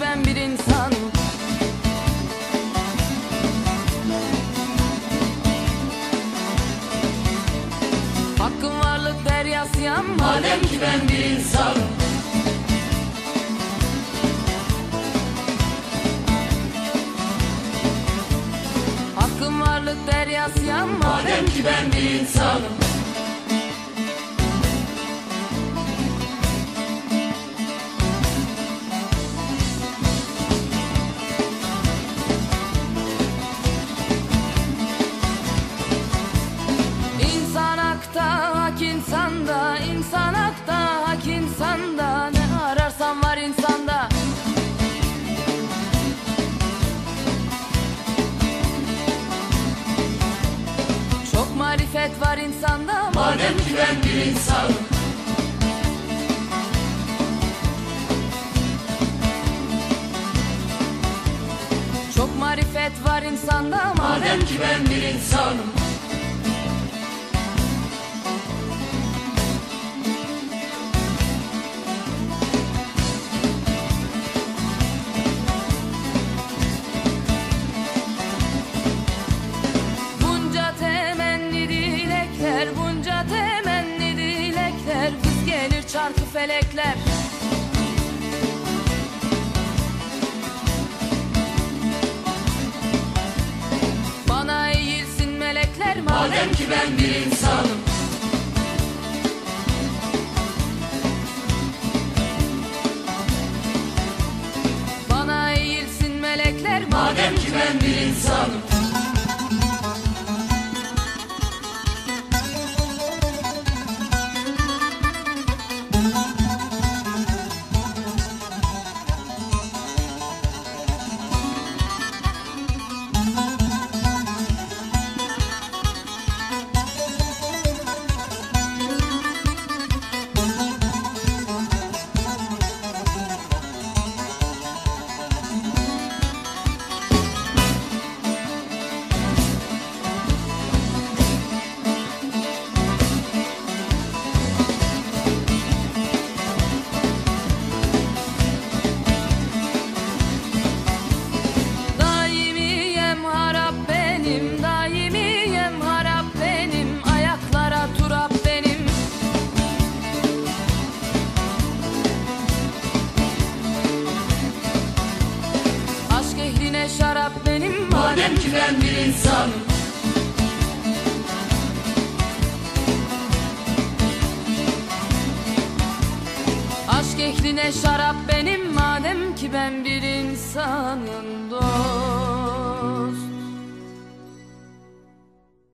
ben bir insanım Hakkın varlık deryasıyam Madem ki ben bir insanım Hakkın varlık deryasıyam Madem ki ben bir insanım marifet var insanda Madem ki ben bir insanım Çok marifet var insanda Madem ki ben bir insanım felekler. Bana eğilsin melekler Madem ki ben bir insanım. Bana eğilsin melekler Madem ki ben bir insanım Benim Madem ki ben bir insanım Aşk ehline şarap benim madem ki ben bir insanım dost